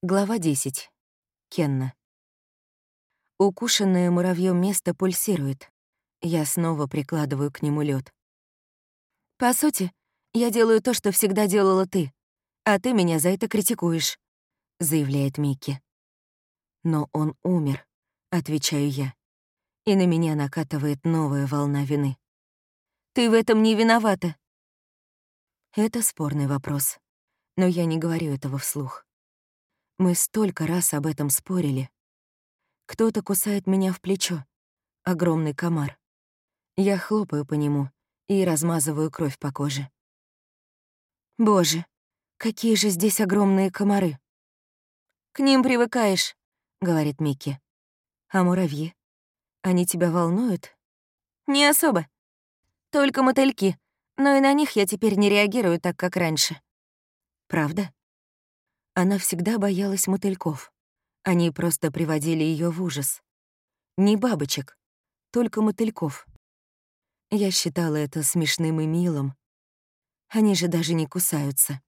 Глава 10. Кенна. Укушенное муравьем место пульсирует. Я снова прикладываю к нему лед. «По сути, я делаю то, что всегда делала ты, а ты меня за это критикуешь», — заявляет Микки. «Но он умер», — отвечаю я, и на меня накатывает новая волна вины. «Ты в этом не виновата». Это спорный вопрос, но я не говорю этого вслух. Мы столько раз об этом спорили. Кто-то кусает меня в плечо. Огромный комар. Я хлопаю по нему и размазываю кровь по коже. Боже, какие же здесь огромные комары. К ним привыкаешь, говорит Микки. А муравьи? Они тебя волнуют? Не особо. Только мотыльки, но и на них я теперь не реагирую так, как раньше. Правда? Она всегда боялась мотыльков. Они просто приводили ее в ужас. Не бабочек, только мотыльков. Я считала это смешным и милым. Они же даже не кусаются.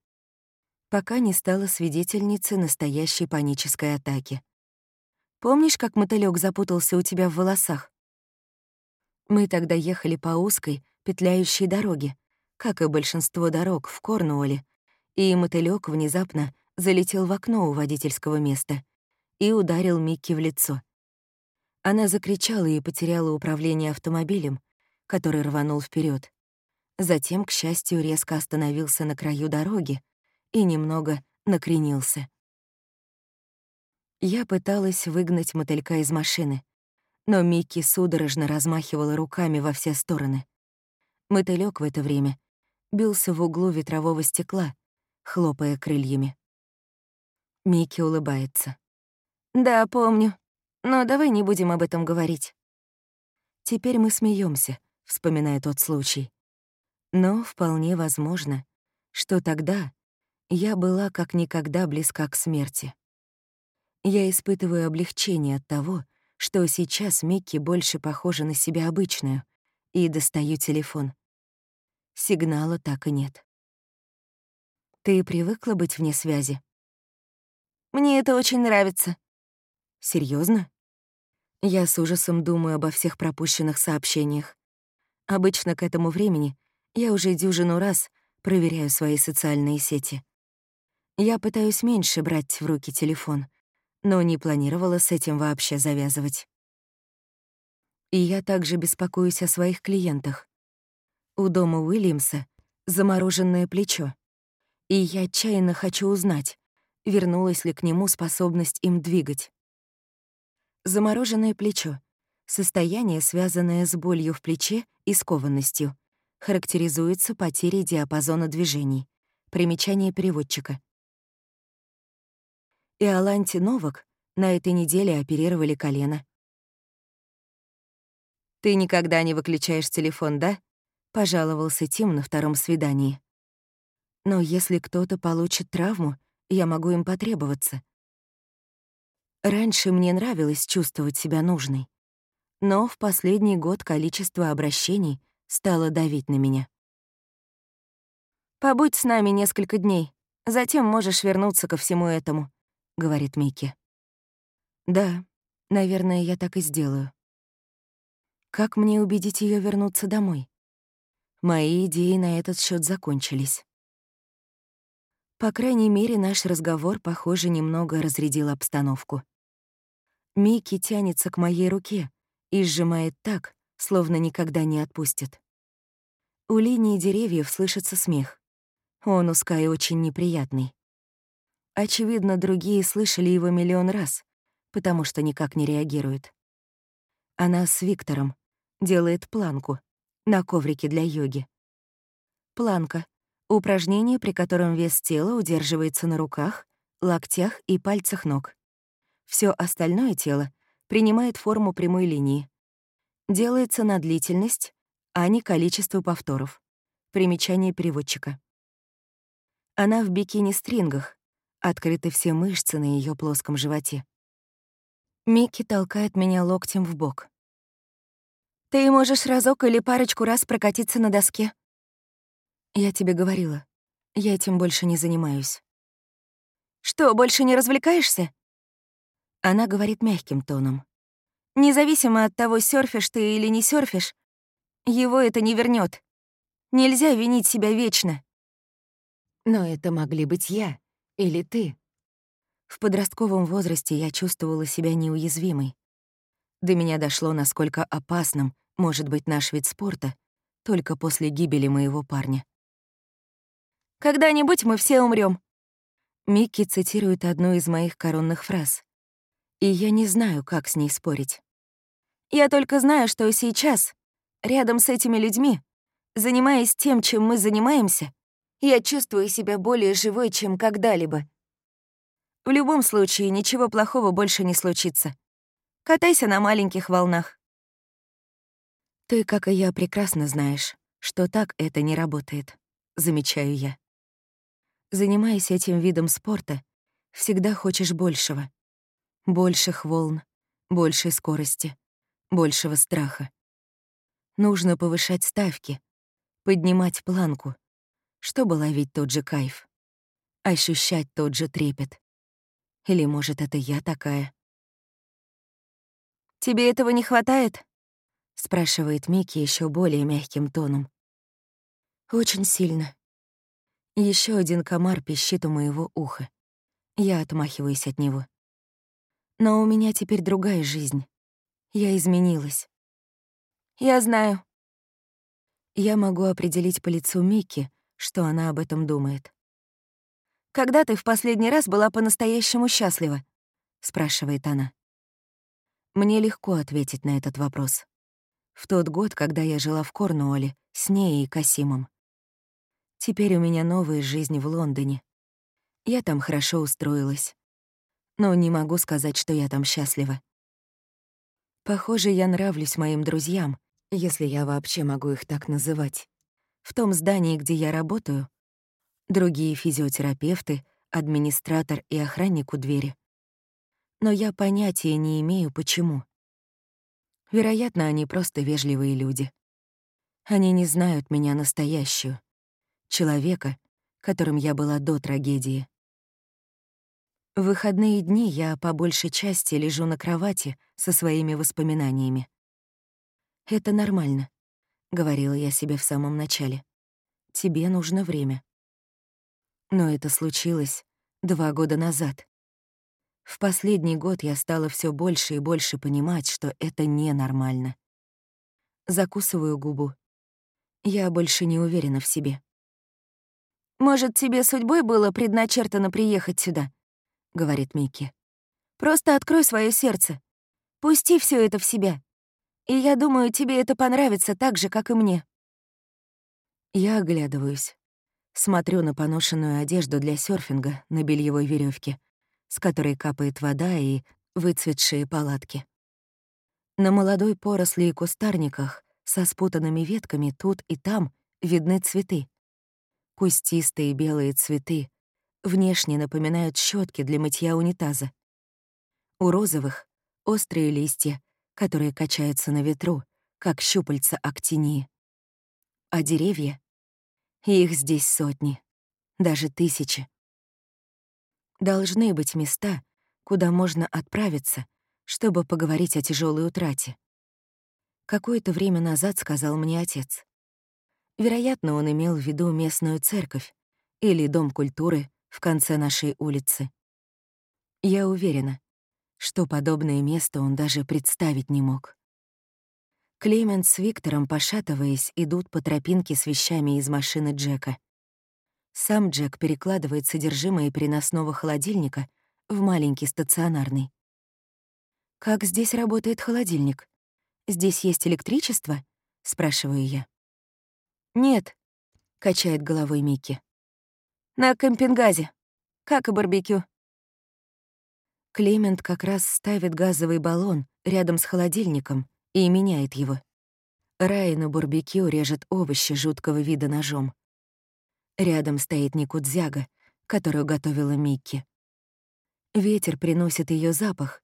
Пока не стала свидетельницей настоящей панической атаки. Помнишь, как мотылёк запутался у тебя в волосах? Мы тогда ехали по узкой, петляющей дороге, как и большинство дорог в Корнуолле, и мотылёк внезапно залетел в окно у водительского места и ударил Микки в лицо. Она закричала и потеряла управление автомобилем, который рванул вперед. Затем, к счастью, резко остановился на краю дороги и немного накренился. Я пыталась выгнать мотылька из машины, но Микки судорожно размахивала руками во все стороны. Мотылёк в это время бился в углу ветрового стекла, хлопая крыльями. Микки улыбается. «Да, помню. Но давай не будем об этом говорить». Теперь мы смеемся, вспоминая тот случай. Но вполне возможно, что тогда я была как никогда близка к смерти. Я испытываю облегчение от того, что сейчас Микки больше похожа на себя обычную, и достаю телефон. Сигнала так и нет. «Ты привыкла быть вне связи?» Мне это очень нравится». Серьезно? Я с ужасом думаю обо всех пропущенных сообщениях. Обычно к этому времени я уже дюжину раз проверяю свои социальные сети. Я пытаюсь меньше брать в руки телефон, но не планировала с этим вообще завязывать. И я также беспокоюсь о своих клиентах. У дома Уильямса замороженное плечо, и я отчаянно хочу узнать, вернулась ли к нему способность им двигать. Замороженное плечо — состояние, связанное с болью в плече и скованностью, характеризуется потерей диапазона движений. Примечание переводчика. И Аланти Новак на этой неделе оперировали колено. «Ты никогда не выключаешь телефон, да?» — пожаловался Тим на втором свидании. «Но если кто-то получит травму, я могу им потребоваться. Раньше мне нравилось чувствовать себя нужной, но в последний год количество обращений стало давить на меня. «Побудь с нами несколько дней, затем можешь вернуться ко всему этому», — говорит Микки. «Да, наверное, я так и сделаю». Как мне убедить ее вернуться домой? Мои идеи на этот счет закончились. По крайней мере, наш разговор, похоже, немного разрядил обстановку. Микки тянется к моей руке и сжимает так, словно никогда не отпустит. У линии деревьев слышится смех. Он у Скай очень неприятный. Очевидно, другие слышали его миллион раз, потому что никак не реагируют. Она с Виктором делает планку на коврике для йоги. Планка Упражнение, при котором вес тела удерживается на руках, локтях и пальцах ног. Все остальное тело принимает форму прямой линии. Делается на длительность, а не количество повторов. Примечание переводчика. Она в бикини-стрингах, открыты все мышцы на ее плоском животе. Микки толкает меня локтем в бок. «Ты можешь разок или парочку раз прокатиться на доске», я тебе говорила, я этим больше не занимаюсь. Что, больше не развлекаешься? Она говорит мягким тоном. Независимо от того, серфишь ты или не серфишь, его это не вернет. Нельзя винить себя вечно. Но это могли быть я или ты. В подростковом возрасте я чувствовала себя неуязвимой. До меня дошло, насколько опасным может быть наш вид спорта только после гибели моего парня. «Когда-нибудь мы все умрем. Микки цитирует одну из моих коронных фраз. И я не знаю, как с ней спорить. Я только знаю, что сейчас, рядом с этими людьми, занимаясь тем, чем мы занимаемся, я чувствую себя более живой, чем когда-либо. В любом случае, ничего плохого больше не случится. Катайся на маленьких волнах. Ты, как и я, прекрасно знаешь, что так это не работает, замечаю я. Занимаясь этим видом спорта, всегда хочешь большего. Больших волн, большей скорости, большего страха. Нужно повышать ставки, поднимать планку, чтобы ловить тот же кайф, ощущать тот же трепет. Или, может, это я такая? «Тебе этого не хватает?» — спрашивает Микки еще более мягким тоном. «Очень сильно», еще один комар пищит у моего уха. Я отмахиваюсь от него. Но у меня теперь другая жизнь. Я изменилась. Я знаю. Я могу определить по лицу Микки, что она об этом думает. «Когда ты в последний раз была по-настоящему счастлива?» — спрашивает она. Мне легко ответить на этот вопрос. В тот год, когда я жила в Корнуолле с ней и Касимом. Теперь у меня новая жизнь в Лондоне. Я там хорошо устроилась. Но не могу сказать, что я там счастлива. Похоже, я нравлюсь моим друзьям, если я вообще могу их так называть. В том здании, где я работаю, другие физиотерапевты, администратор и охранник у двери. Но я понятия не имею, почему. Вероятно, они просто вежливые люди. Они не знают меня настоящую человека, которым я была до трагедии. В выходные дни я по большей части лежу на кровати со своими воспоминаниями. «Это нормально», — говорила я себе в самом начале. «Тебе нужно время». Но это случилось два года назад. В последний год я стала все больше и больше понимать, что это ненормально. Закусываю губу. Я больше не уверена в себе. «Может, тебе судьбой было предначертано приехать сюда?» — говорит Микки. «Просто открой свое сердце. Пусти все это в себя. И я думаю, тебе это понравится так же, как и мне». Я оглядываюсь. Смотрю на поношенную одежду для серфинга на бельевой веревке, с которой капает вода и выцветшие палатки. На молодой поросли и кустарниках со спутанными ветками тут и там видны цветы. Кустистые белые цветы внешне напоминают щетки для мытья унитаза. У розовых — острые листья, которые качаются на ветру, как щупальца актинии. А деревья? Их здесь сотни, даже тысячи. Должны быть места, куда можно отправиться, чтобы поговорить о тяжелой утрате. Какое-то время назад сказал мне отец. Вероятно, он имел в виду местную церковь или дом культуры в конце нашей улицы. Я уверена, что подобное место он даже представить не мог. Клемент с Виктором, пошатываясь, идут по тропинке с вещами из машины Джека. Сам Джек перекладывает содержимое переносного холодильника в маленький стационарный. «Как здесь работает холодильник? Здесь есть электричество?» — спрашиваю я. «Нет», — качает головой Микки. «На кемпингазе. Как и барбекю». Клемент как раз ставит газовый баллон рядом с холодильником и меняет его. Рай барбекю режет овощи жуткого вида ножом. Рядом стоит Никудзяга, которую готовила Микки. Ветер приносит ее запах,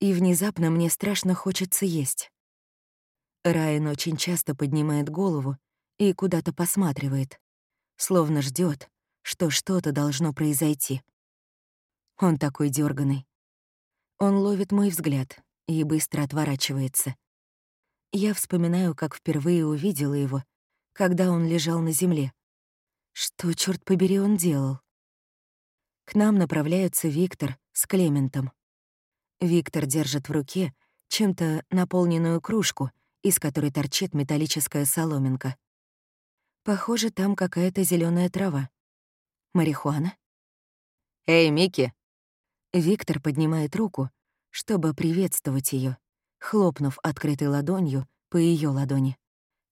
и внезапно мне страшно хочется есть. Райан очень часто поднимает голову и куда-то посматривает, словно ждет, что что-то должно произойти. Он такой дерганый. Он ловит мой взгляд и быстро отворачивается. Я вспоминаю, как впервые увидела его, когда он лежал на земле. Что, черт побери, он делал? К нам направляются Виктор с Клементом. Виктор держит в руке чем-то наполненную кружку, из которой торчит металлическая соломинка. Похоже, там какая-то зеленая трава. Марихуана? «Эй, Микки!» Виктор поднимает руку, чтобы приветствовать ее, хлопнув открытой ладонью по ее ладони.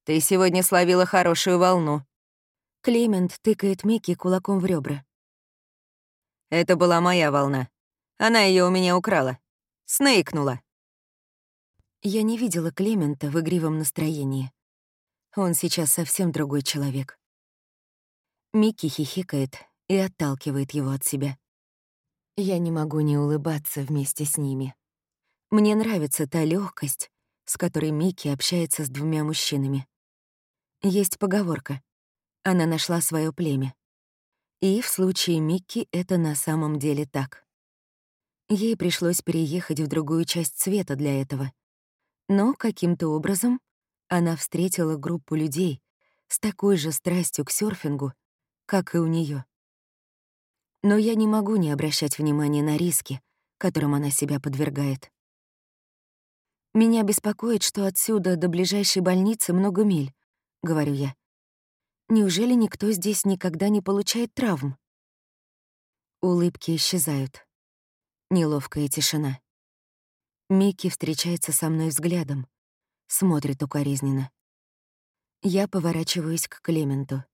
«Ты сегодня словила хорошую волну». Клемент тыкает Микки кулаком в ребра. «Это была моя волна. Она ее у меня украла. Снейкнула». Я не видела Клемента в игривом настроении. Он сейчас совсем другой человек. Микки хихикает и отталкивает его от себя. Я не могу не улыбаться вместе с ними. Мне нравится та легкость, с которой Микки общается с двумя мужчинами. Есть поговорка. Она нашла свое племя. И в случае Микки это на самом деле так. Ей пришлось переехать в другую часть света для этого. Но каким-то образом она встретила группу людей с такой же страстью к серфингу, как и у нее. Но я не могу не обращать внимания на риски, которым она себя подвергает. «Меня беспокоит, что отсюда до ближайшей больницы много миль», — говорю я. «Неужели никто здесь никогда не получает травм?» Улыбки исчезают. Неловкая тишина. Микки встречается со мной взглядом, смотрит укоризненно. Я поворачиваюсь к Клементу.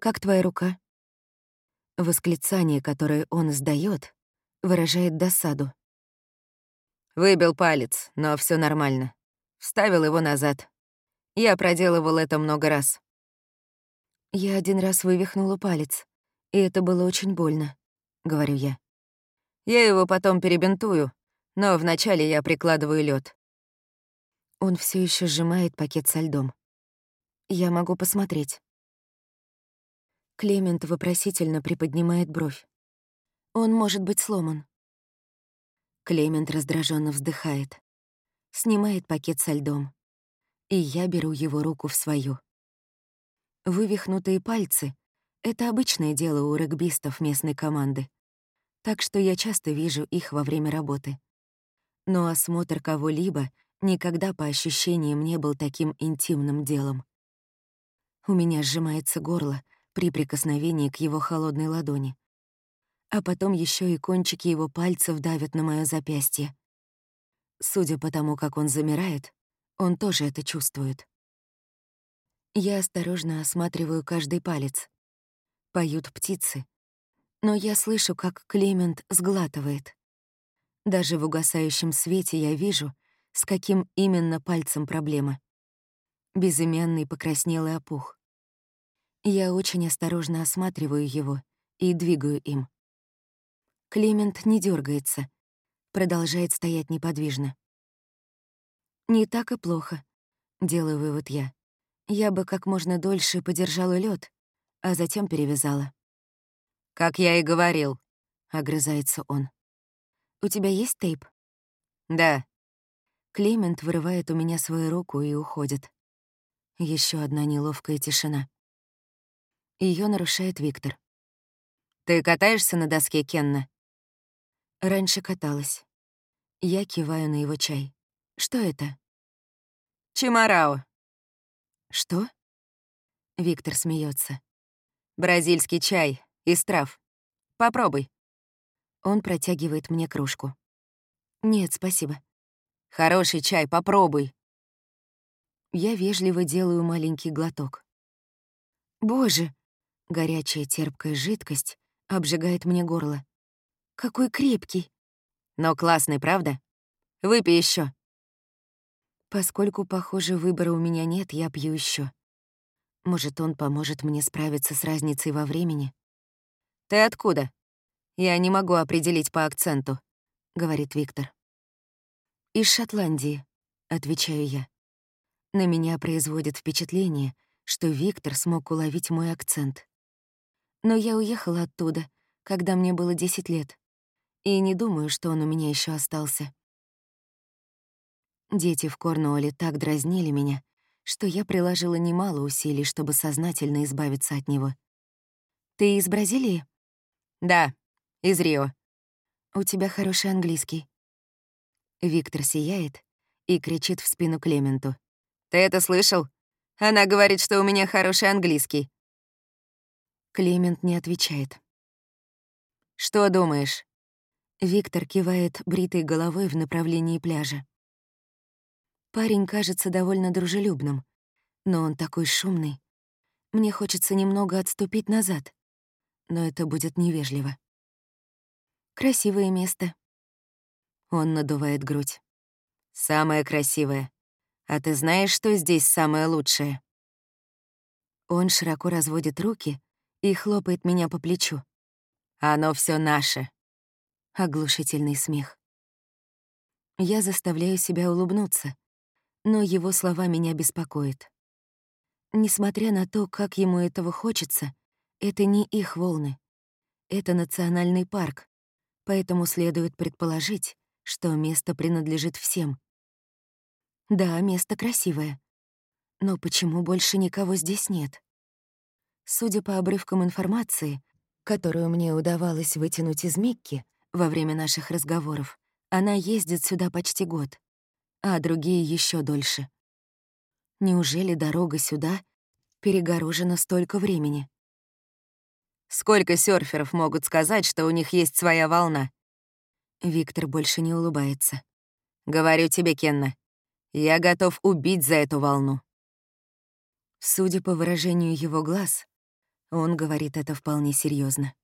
«Как твоя рука?» Восклицание, которое он издает, выражает досаду. Выбил палец, но все нормально. Вставил его назад. Я проделывал это много раз. Я один раз вывихнула палец, и это было очень больно, — говорю я. Я его потом перебинтую, но вначале я прикладываю лед. Он все еще сжимает пакет со льдом. Я могу посмотреть. Клемент вопросительно приподнимает бровь. Он может быть сломан. Клемент раздраженно вздыхает. Снимает пакет со льдом. И я беру его руку в свою. Вывихнутые пальцы — это обычное дело у регбистов местной команды. Так что я часто вижу их во время работы. Но осмотр кого-либо никогда по ощущениям не был таким интимным делом. У меня сжимается горло при прикосновении к его холодной ладони. А потом еще и кончики его пальцев давят на мое запястье. Судя по тому, как он замирает, он тоже это чувствует. Я осторожно осматриваю каждый палец. Поют птицы. Но я слышу, как Клемент сглатывает. Даже в угасающем свете я вижу, с каким именно пальцем проблема. Безымянный покраснелый опух. Я очень осторожно осматриваю его и двигаю им. Клемент не дергается, продолжает стоять неподвижно. Не так и плохо, делаю вывод я. Я бы как можно дольше подержала лед, а затем перевязала. «Как я и говорил», — огрызается он. «У тебя есть тейп?» «Да», Клемент вырывает у меня свою руку и уходит. Еще одна неловкая тишина. Ее нарушает Виктор. «Ты катаешься на доске, Кенна?» Раньше каталась. Я киваю на его чай. Что это? Чимарао. Что? Виктор смеется. Бразильский чай из трав. Попробуй. Он протягивает мне кружку. Нет, спасибо. Хороший чай, попробуй. Я вежливо делаю маленький глоток. Боже, горячая терпкая жидкость обжигает мне горло. Какой крепкий. Но классный, правда? Выпей еще. Поскольку, похоже, выбора у меня нет, я пью еще. Может, он поможет мне справиться с разницей во времени? Ты откуда? Я не могу определить по акценту, говорит Виктор. «Из Шотландии», — отвечаю я. На меня производит впечатление, что Виктор смог уловить мой акцент. Но я уехала оттуда, когда мне было 10 лет. И не думаю, что он у меня еще остался. Дети в Корнуолле так дразнили меня, что я приложила немало усилий, чтобы сознательно избавиться от него. «Ты из Бразилии?» «Да, из Рио». «У тебя хороший английский». Виктор сияет и кричит в спину Клементу. «Ты это слышал? Она говорит, что у меня хороший английский». Клемент не отвечает. «Что думаешь?» Виктор кивает бритой головой в направлении пляжа. Парень кажется довольно дружелюбным, но он такой шумный. Мне хочется немного отступить назад, но это будет невежливо. Красивое место. Он надувает грудь. Самое красивое. А ты знаешь, что здесь самое лучшее? Он широко разводит руки и хлопает меня по плечу. Оно все наше. Оглушительный смех. Я заставляю себя улыбнуться, но его слова меня беспокоят. Несмотря на то, как ему этого хочется, это не их волны. Это национальный парк, поэтому следует предположить, что место принадлежит всем. Да, место красивое. Но почему больше никого здесь нет? Судя по обрывкам информации, которую мне удавалось вытянуть из Микки во время наших разговоров, она ездит сюда почти год а другие еще дольше. Неужели дорога сюда перегорожена столько времени? Сколько серферов могут сказать, что у них есть своя волна? Виктор больше не улыбается. Говорю тебе, Кенна, я готов убить за эту волну. Судя по выражению его глаз, он говорит это вполне серьезно.